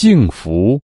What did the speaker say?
幸福。